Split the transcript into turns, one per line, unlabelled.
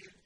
you